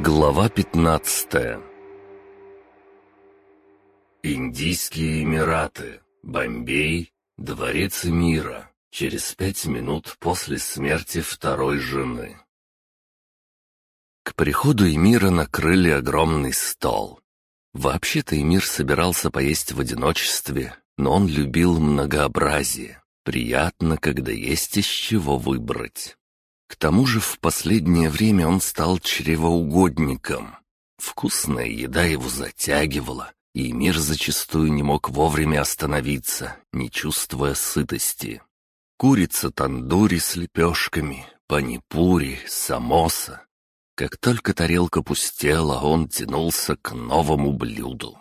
Глава 15 Индийские Эмираты, Бомбей, Дворец мира. Через пять минут после смерти второй жены. К приходу Эмира накрыли огромный стол. Вообще-то Эмир собирался поесть в одиночестве, но он любил многообразие. Приятно, когда есть из чего выбрать. К тому же в последнее время он стал чревоугодником. Вкусная еда его затягивала, и мир зачастую не мог вовремя остановиться, не чувствуя сытости. Курица тандури с лепешками, панипури, самоса. Как только тарелка пустела, он тянулся к новому блюду.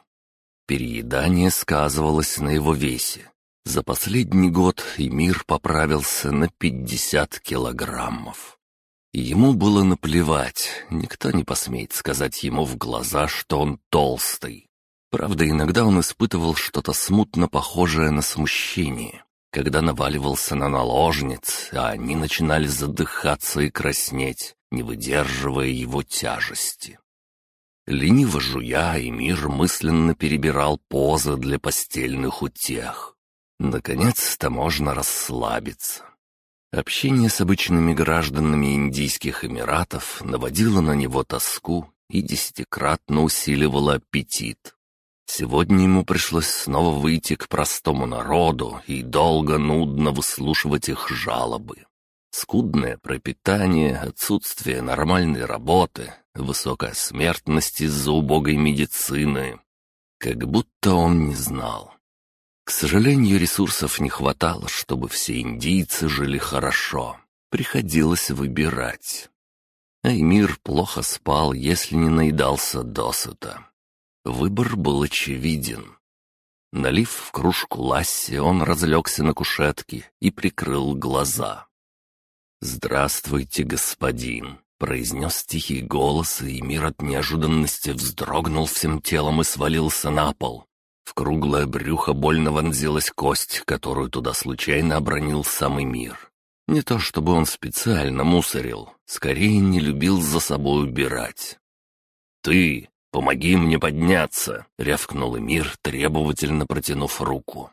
Переедание сказывалось на его весе. За последний год Эмир поправился на 50 килограммов. Ему было наплевать, никто не посмеет сказать ему в глаза, что он толстый. Правда, иногда он испытывал что-то смутно похожее на смущение, когда наваливался на наложниц, а они начинали задыхаться и краснеть, не выдерживая его тяжести. Лениво жуя, Эмир мысленно перебирал позы для постельных утех. Наконец-то можно расслабиться. Общение с обычными гражданами Индийских Эмиратов наводило на него тоску и десятикратно усиливало аппетит. Сегодня ему пришлось снова выйти к простому народу и долго нудно выслушивать их жалобы. Скудное пропитание, отсутствие нормальной работы, высокая смертность из-за убогой медицины. Как будто он не знал. К сожалению, ресурсов не хватало, чтобы все индийцы жили хорошо. Приходилось выбирать. Аймир плохо спал, если не наедался досыта. Выбор был очевиден. Налив в кружку ласси, он разлегся на кушетке и прикрыл глаза. «Здравствуйте, господин!» — произнес тихий голос, и мир от неожиданности вздрогнул всем телом и свалился на пол. В круглое брюхо больно вонзилась кость, которую туда случайно обронил самый мир. Не то чтобы он специально мусорил, скорее не любил за собой убирать. «Ты! Помоги мне подняться!» — рявкнул Эмир, требовательно протянув руку.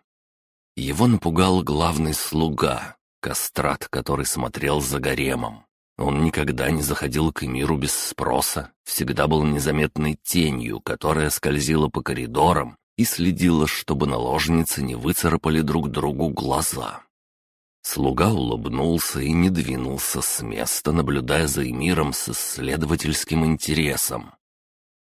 Его напугал главный слуга, кастрат, который смотрел за гаремом. Он никогда не заходил к Эмиру без спроса, всегда был незаметной тенью, которая скользила по коридорам и следила, чтобы наложницы не выцарапали друг другу глаза. Слуга улыбнулся и не двинулся с места, наблюдая за Эмиром с исследовательским интересом.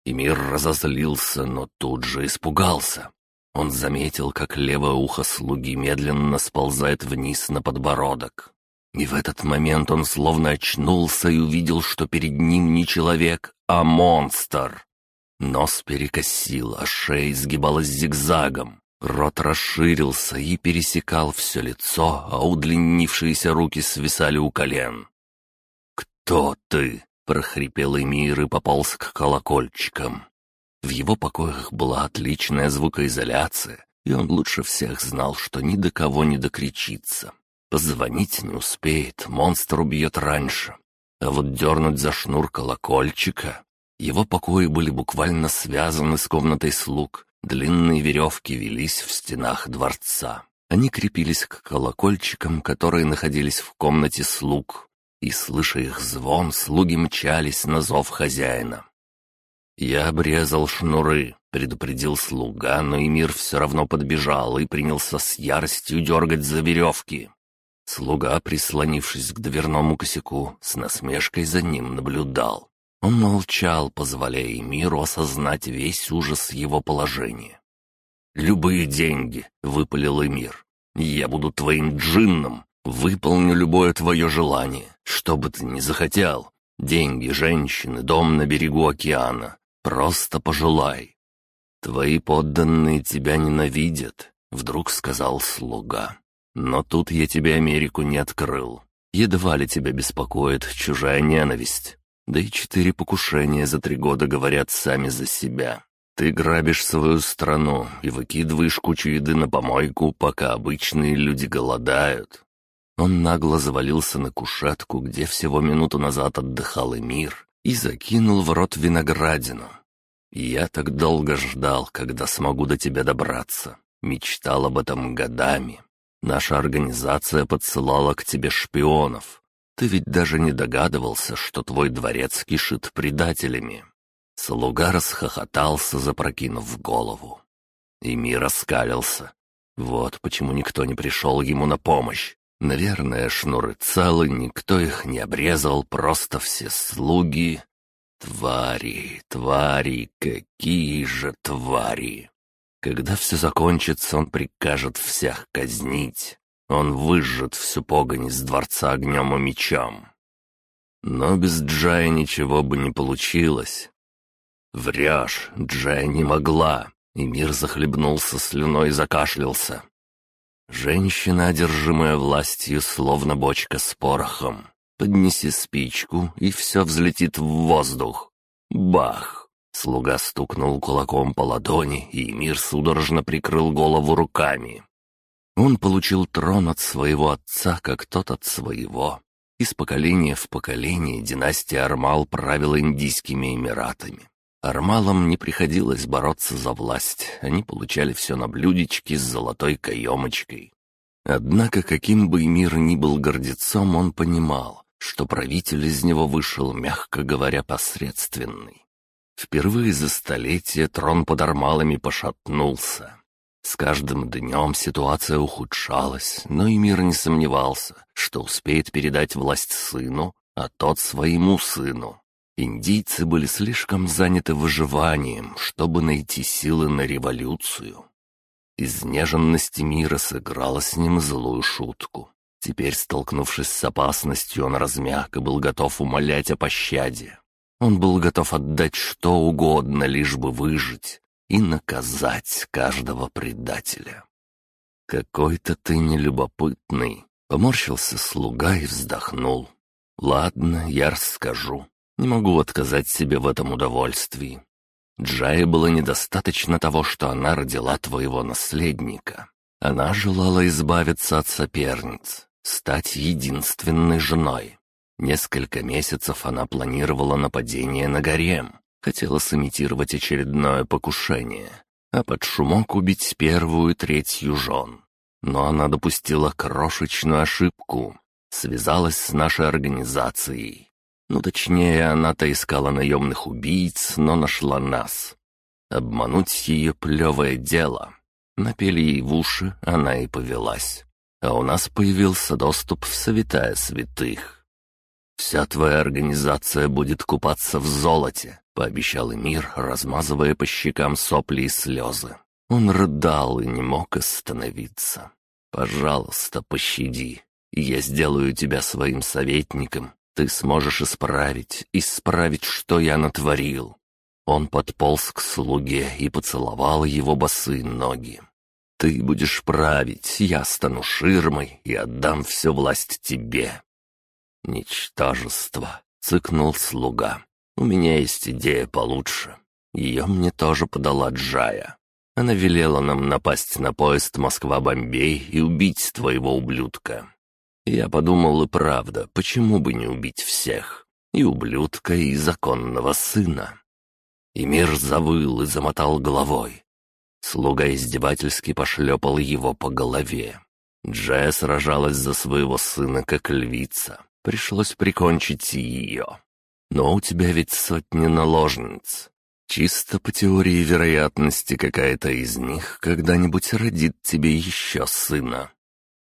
Эмир разозлился, но тут же испугался. Он заметил, как левое ухо слуги медленно сползает вниз на подбородок. И в этот момент он словно очнулся и увидел, что перед ним не человек, а монстр. Нос перекосил, а шея изгибалась зигзагом. Рот расширился и пересекал все лицо, а удлинившиеся руки свисали у колен. «Кто ты?» — прохрипел Эмир и пополз к колокольчикам. В его покоях была отличная звукоизоляция, и он лучше всех знал, что ни до кого не докричится. Позвонить не успеет, монстр убьет раньше. А вот дернуть за шнур колокольчика его покои были буквально связаны с комнатой слуг. Длинные веревки велись в стенах дворца. Они крепились к колокольчикам, которые находились в комнате слуг. И, слыша их звон, слуги мчались на зов хозяина. «Я обрезал шнуры», — предупредил слуга, но Эмир все равно подбежал и принялся с яростью дергать за веревки. Слуга, прислонившись к дверному косяку, с насмешкой за ним наблюдал. Он молчал, позволяя миру осознать весь ужас его положения. «Любые деньги», — выпалил Эмир. «Я буду твоим джинном, выполню любое твое желание, что бы ты ни захотел. Деньги, женщины, дом на берегу океана. Просто пожелай». «Твои подданные тебя ненавидят», — вдруг сказал слуга. «Но тут я тебе Америку не открыл. Едва ли тебя беспокоит чужая ненависть. Да и четыре покушения за три года говорят сами за себя. Ты грабишь свою страну и выкидываешь кучу еды на помойку, пока обычные люди голодают». Он нагло завалился на кушетку, где всего минуту назад отдыхал Эмир, и закинул в рот виноградину. «Я так долго ждал, когда смогу до тебя добраться. Мечтал об этом годами. Наша организация подсылала к тебе шпионов. Ты ведь даже не догадывался, что твой дворец кишит предателями». Слуга расхохотался, запрокинув голову. И мир раскалился. Вот почему никто не пришел ему на помощь. Наверное, шнуры целы, никто их не обрезал, просто все слуги Твари, твари, какие же твари! Когда все закончится, он прикажет всех казнить. Он выжжет всю погонь из дворца огнем и мечом. Но без Джая ничего бы не получилось. Врешь, Джая не могла, и мир захлебнулся слюной и закашлялся. Женщина, одержимая властью, словно бочка с порохом. Поднеси спичку, и все взлетит в воздух. Бах! Слуга стукнул кулаком по ладони, и мир судорожно прикрыл голову руками. Он получил трон от своего отца, как тот от своего. Из поколения в поколение династия Армал правила Индийскими Эмиратами. Армалам не приходилось бороться за власть, они получали все на блюдечке с золотой каемочкой. Однако, каким бы мир ни был гордецом, он понимал, что правитель из него вышел, мягко говоря, посредственный. Впервые за столетие трон под Армалами пошатнулся. С каждым днем ситуация ухудшалась, но и мир не сомневался, что успеет передать власть сыну, а тот своему сыну. Индийцы были слишком заняты выживанием, чтобы найти силы на революцию. Изнеженность мира сыграла с ним злую шутку. Теперь, столкнувшись с опасностью, он размяк и был готов умолять о пощаде. Он был готов отдать что угодно, лишь бы выжить и наказать каждого предателя. «Какой-то ты нелюбопытный», — поморщился слуга и вздохнул. «Ладно, я расскажу. Не могу отказать себе в этом удовольствии. Джае было недостаточно того, что она родила твоего наследника. Она желала избавиться от соперниц, стать единственной женой. Несколько месяцев она планировала нападение на гарем, хотела сымитировать очередное покушение, а под шумок убить первую и третью жен. Но она допустила крошечную ошибку, связалась с нашей организацией. Ну, точнее, она-то искала наемных убийц, но нашла нас. Обмануть ее плевое дело. Напели ей в уши, она и повелась а у нас появился доступ в святая святых. «Вся твоя организация будет купаться в золоте», — пообещал Эмир, размазывая по щекам сопли и слезы. Он рыдал и не мог остановиться. «Пожалуйста, пощади, я сделаю тебя своим советником. Ты сможешь исправить, исправить, что я натворил». Он подполз к слуге и поцеловал его босые ноги. Ты будешь править, я стану ширмой и отдам всю власть тебе». «Ничтожество», — цыкнул слуга. «У меня есть идея получше. Ее мне тоже подала Джая. Она велела нам напасть на поезд Москва-Бомбей и убить твоего ублюдка. Я подумал, и правда, почему бы не убить всех? И ублюдка, и законного сына». И мир завыл и замотал головой. Слуга издевательски пошлепал его по голове. Джая сражалась за своего сына, как львица. Пришлось прикончить ее. Но у тебя ведь сотни наложниц. Чисто по теории вероятности какая-то из них когда-нибудь родит тебе еще сына.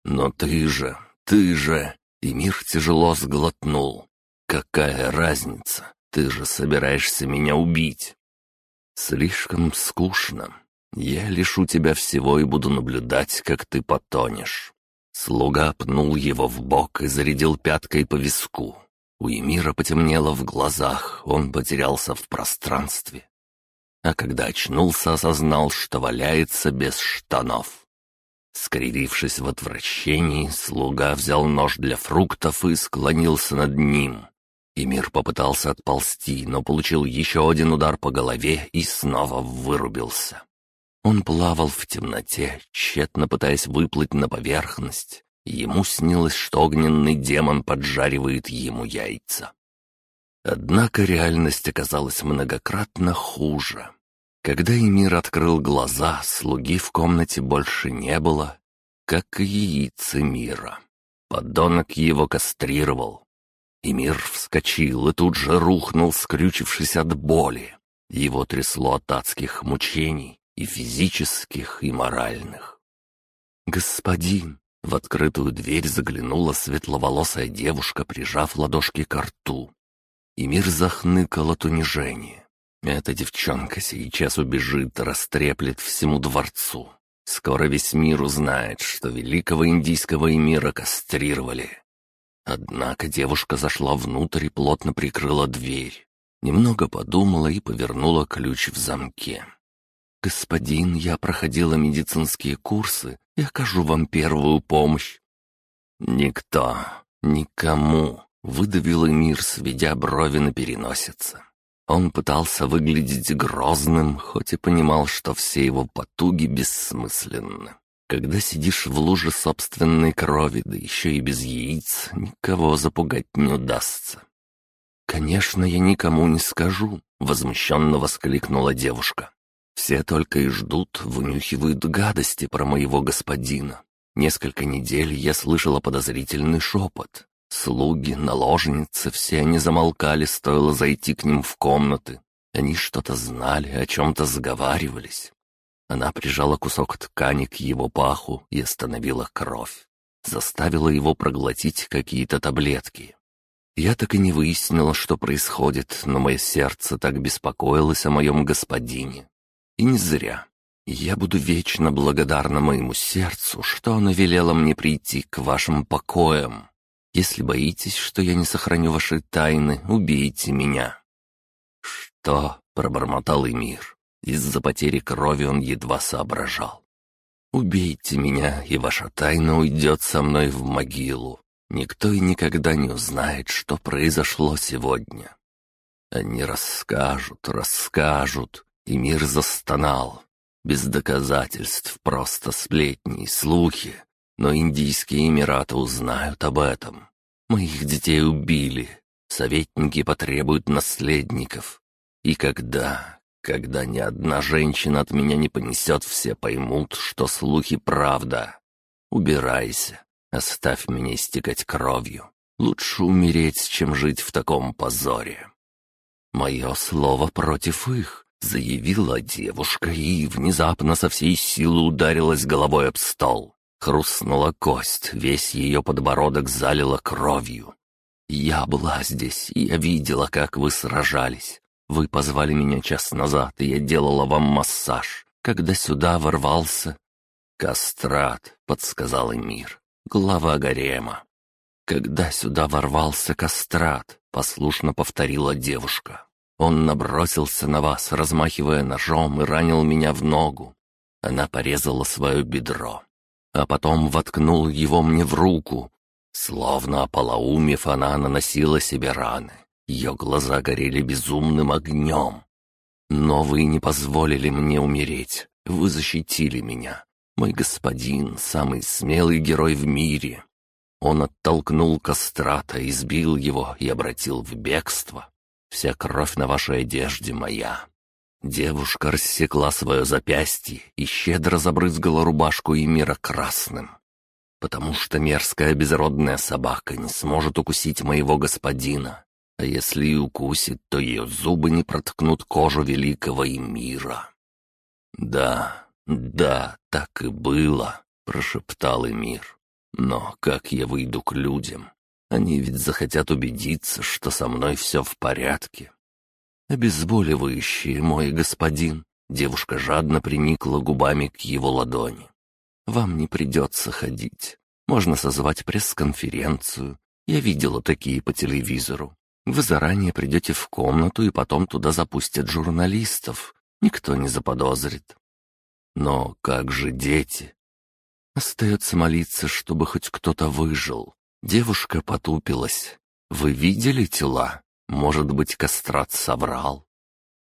Но ты же, ты же... И мир тяжело сглотнул. Какая разница? Ты же собираешься меня убить. Слишком скучно. Я лишу тебя всего и буду наблюдать, как ты потонешь». Слуга пнул его в бок и зарядил пяткой по виску. У Эмира потемнело в глазах, он потерялся в пространстве. А когда очнулся, осознал, что валяется без штанов. Скривившись в отвращении, слуга взял нож для фруктов и склонился над ним. Эмир попытался отползти, но получил еще один удар по голове и снова вырубился. Он плавал в темноте, тщетно пытаясь выплыть на поверхность. Ему снилось, что огненный демон поджаривает ему яйца. Однако реальность оказалась многократно хуже. Когда Эмир открыл глаза, слуги в комнате больше не было, как и яйца мира. Подонок его кастрировал. Эмир вскочил и тут же рухнул, скрючившись от боли. Его трясло от адских мучений, и физических, и моральных. «Господин!» — в открытую дверь заглянула светловолосая девушка, прижав ладошки к рту. И мир захныкал от унижения. Эта девчонка сейчас убежит растреплет всему дворцу. Скоро весь мир узнает, что великого индийского эмира кастрировали. Однако девушка зашла внутрь и плотно прикрыла дверь. Немного подумала и повернула ключ в замке. «Господин, я проходила медицинские курсы и окажу вам первую помощь». «Никто, никому», — выдавил мир, сведя брови на переносице. Он пытался выглядеть грозным, хоть и понимал, что все его потуги бессмысленны. Когда сидишь в луже собственной крови, да еще и без яиц, никого запугать не удастся. «Конечно, я никому не скажу», — возмущенно воскликнула девушка. «Все только и ждут, вынюхивают гадости про моего господина. Несколько недель я слышала подозрительный шепот. Слуги, наложницы, все они замолкали, стоило зайти к ним в комнаты. Они что-то знали, о чем-то заговаривались. Она прижала кусок ткани к его паху и остановила кровь. Заставила его проглотить какие-то таблетки. Я так и не выяснила, что происходит, но мое сердце так беспокоилось о моем господине. И не зря. Я буду вечно благодарна моему сердцу, что оно велело мне прийти к вашим покоям. Если боитесь, что я не сохраню ваши тайны, убейте меня». «Что?» — пробормотал Эмир. Из-за потери крови он едва соображал. «Убейте меня, и ваша тайна уйдет со мной в могилу. Никто и никогда не узнает, что произошло сегодня. Они расскажут, расскажут, и мир застонал. Без доказательств, просто сплетни и слухи. Но Индийские Эмираты узнают об этом. Моих детей убили. Советники потребуют наследников. И когда, когда ни одна женщина от меня не понесет, все поймут, что слухи правда. Убирайся, Оставь меня истекать кровью. Лучше умереть, чем жить в таком позоре. Мое слово против их, заявила девушка и внезапно со всей силы ударилась головой об стол. Хрустнула кость, весь ее подбородок залила кровью. «Я была здесь, и я видела, как вы сражались. Вы позвали меня час назад, и я делала вам массаж. Когда сюда ворвался...» «Кастрат», — подсказал Эмир глава гарема. «Когда сюда ворвался кастрат», — послушно повторила девушка. «Он набросился на вас, размахивая ножом, и ранил меня в ногу. Она порезала свое бедро, а потом воткнул его мне в руку. Словно ополоумев, она наносила себе раны. Ее глаза горели безумным огнем. Но вы не позволили мне умереть. Вы защитили меня. Мой господин — самый смелый герой в мире. Он оттолкнул кастрата, избил его и обратил в бегство. Вся кровь на вашей одежде моя. Девушка рассекла свое запястье и щедро забрызгала рубашку Эмира красным. Потому что мерзкая безродная собака не сможет укусить моего господина, а если и укусит, то ее зубы не проткнут кожу великого Эмира. Да, «Да, так и было», — прошептал Эмир. «Но как я выйду к людям? Они ведь захотят убедиться, что со мной все в порядке». «Обезболивающие, мой господин», — девушка жадно приникла губами к его ладони. «Вам не придется ходить. Можно созвать пресс-конференцию. Я видела такие по телевизору. Вы заранее придете в комнату, и потом туда запустят журналистов. Никто не заподозрит. Но как же дети? Остается молиться, чтобы хоть кто-то выжил. Девушка потупилась. Вы видели тела? Может быть, кастрат соврал?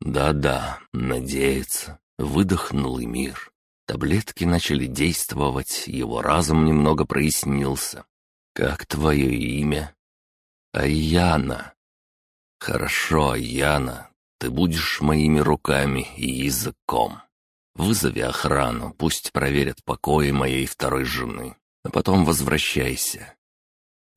Да-да, надеется. Выдохнул и мир. Таблетки начали действовать, его разум немного прояснился. «Как твое имя?» «Айяна». «Хорошо, Яна, ты будешь моими руками и языком. Вызови охрану, пусть проверят покои моей второй жены, а потом возвращайся».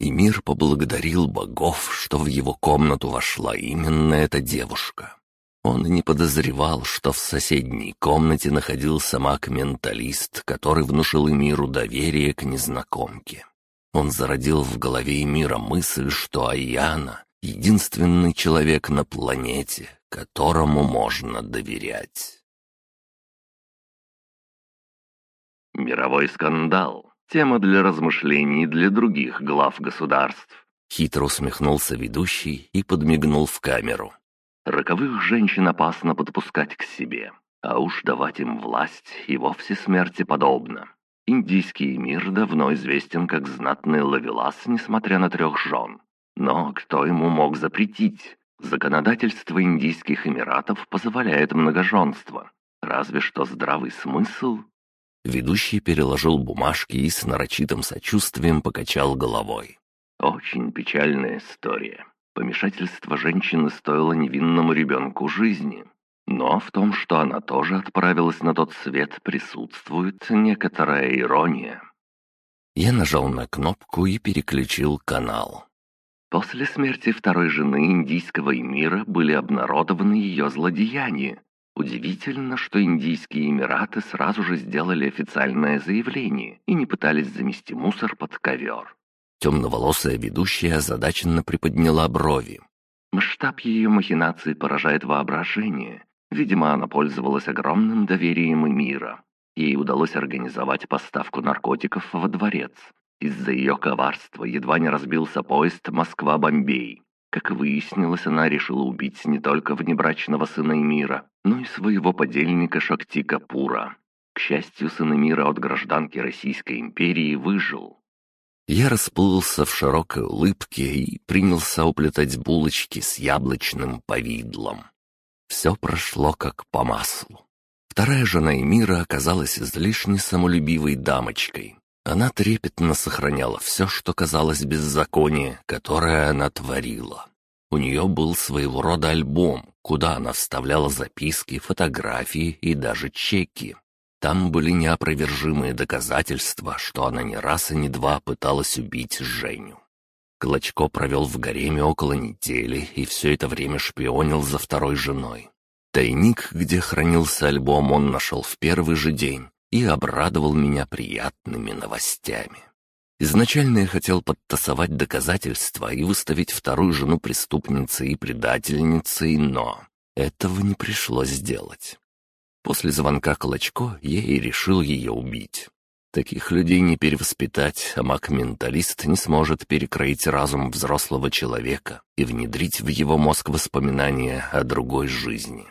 И мир поблагодарил богов, что в его комнату вошла именно эта девушка. Он не подозревал, что в соседней комнате находился маг-менталист, который внушил Эмиру доверие к незнакомке. Он зародил в голове Эмира мысль, что Аяна — единственный человек на планете, которому можно доверять. Мировой скандал. Тема для размышлений для других глав государств. Хитро усмехнулся ведущий и подмигнул в камеру. Роковых женщин опасно подпускать к себе, а уж давать им власть и вовсе смерти подобно. Индийский мир давно известен как знатный ловелас, несмотря на трех жен. Но кто ему мог запретить? Законодательство Индийских Эмиратов позволяет многоженство. Разве что здравый смысл. Ведущий переложил бумажки и с нарочитым сочувствием покачал головой. Очень печальная история. Помешательство женщины стоило невинному ребенку жизни. Но в том, что она тоже отправилась на тот свет, присутствует некоторая ирония. Я нажал на кнопку и переключил канал. После смерти второй жены индийского эмира были обнародованы ее злодеяния. Удивительно, что Индийские Эмираты сразу же сделали официальное заявление и не пытались замести мусор под ковер. Темноволосая ведущая озадаченно приподняла брови. Масштаб ее махинаций поражает воображение. Видимо, она пользовалась огромным доверием и мира. Ей удалось организовать поставку наркотиков во дворец. Из-за ее коварства едва не разбился поезд Москва-Бомбей. Как выяснилось, она решила убить не только внебрачного сына Эмира, но и своего подельника Шакти Капура. К счастью, сын Эмира от гражданки Российской империи выжил. Я расплылся в широкой улыбке и принялся уплетать булочки с яблочным повидлом. Все прошло как по маслу. Вторая жена Эмира оказалась излишне самолюбивой дамочкой. Она трепетно сохраняла все, что казалось беззаконие, которое она творила. У нее был своего рода альбом, куда она вставляла записки, фотографии и даже чеки. Там были неопровержимые доказательства, что она не раз и не два пыталась убить Женю. Клочко провел в гареме около недели и все это время шпионил за второй женой. Тайник, где хранился альбом, он нашел в первый же день и обрадовал меня приятными новостями. Изначально я хотел подтасовать доказательства и выставить вторую жену преступницей и предательницей, но этого не пришлось сделать. После звонка Клочко я и решил ее убить. Таких людей не перевоспитать, а маг-менталист не сможет перекроить разум взрослого человека и внедрить в его мозг воспоминания о другой жизни.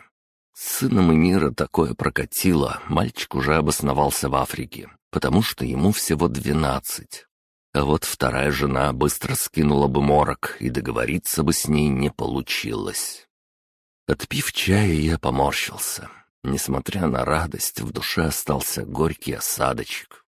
С сыном Эмира такое прокатило, мальчик уже обосновался в Африке, потому что ему всего двенадцать. А вот вторая жена быстро скинула бы морок, и договориться бы с ней не получилось. Отпив чая, я поморщился. Несмотря на радость, в душе остался горький осадочек.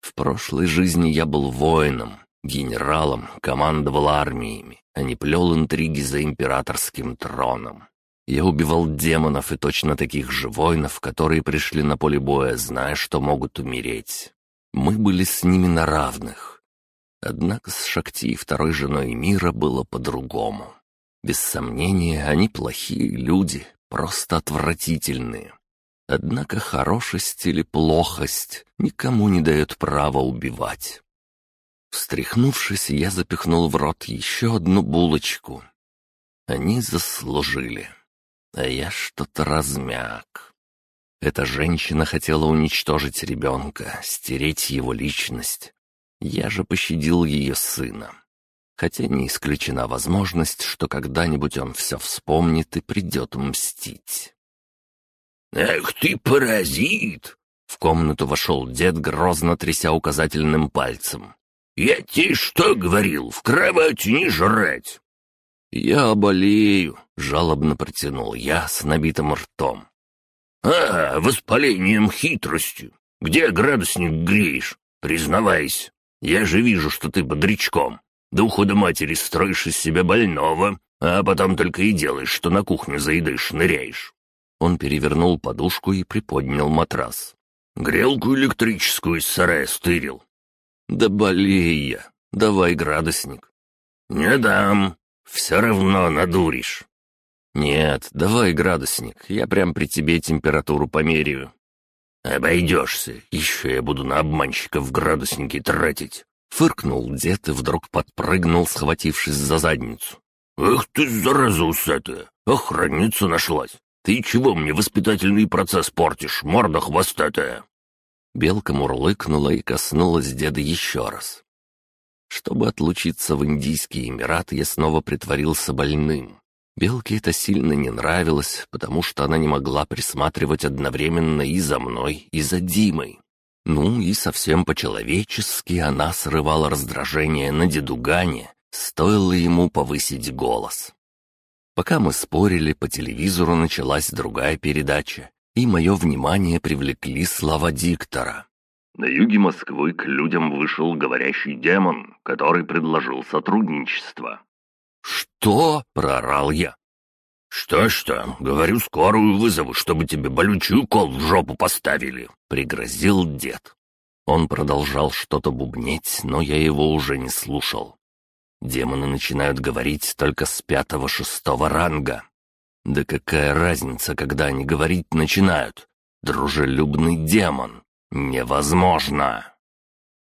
В прошлой жизни я был воином, генералом, командовал армиями, а не плел интриги за императорским троном. Я убивал демонов и точно таких же воинов, которые пришли на поле боя, зная, что могут умереть. Мы были с ними на равных. Однако с Шакти и второй женой мира было по-другому. Без сомнения, они плохие люди, просто отвратительные. Однако хорошесть или плохость никому не дает права убивать. Встряхнувшись, я запихнул в рот еще одну булочку. Они заслужили, а я что-то размяк. Эта женщина хотела уничтожить ребенка, стереть его личность. Я же пощадил ее сына. Хотя не исключена возможность, что когда-нибудь он все вспомнит и придет мстить. «Эх ты, паразит!» В комнату вошел дед, грозно тряся указательным пальцем. «Я тебе что говорил, в кровати не жрать!» «Я болею», — жалобно протянул я с набитым ртом. «А, воспалением хитростью. Где градусник греешь? Признавайся. Я же вижу, что ты бодрячком. До ухода матери строишь из себя больного, а потом только и делаешь, что на кухню заедаешь, ныряешь». Он перевернул подушку и приподнял матрас. «Грелку электрическую из сарая стырил». «Да болей я. Давай градусник». «Не дам. Все равно надуришь». «Нет, давай градусник. Я прям при тебе температуру померяю». «Обойдешься. Еще я буду на обманщиков градусники тратить». Фыркнул дед и вдруг подпрыгнул, схватившись за задницу. «Эх ты, зараза усатая! Охранница нашлась! Ты чего мне воспитательный процесс портишь, морда хвостатая?» Белка мурлыкнула и коснулась деда еще раз. Чтобы отлучиться в Индийский Эмират, я снова притворился больным. Белке это сильно не нравилось, потому что она не могла присматривать одновременно и за мной, и за Димой. Ну и совсем по-человечески она срывала раздражение на дедугане, стоило ему повысить голос. Пока мы спорили, по телевизору началась другая передача, и мое внимание привлекли слова диктора. На юге Москвы к людям вышел говорящий демон, который предложил сотрудничество. «Что?» — проорал я. «Что-что, говорю, скорую вызову, чтобы тебе болючий укол в жопу поставили», — пригрозил дед. Он продолжал что-то бубнеть, но я его уже не слушал. Демоны начинают говорить только с пятого-шестого ранга. Да какая разница, когда они говорить начинают? Дружелюбный демон. Невозможно.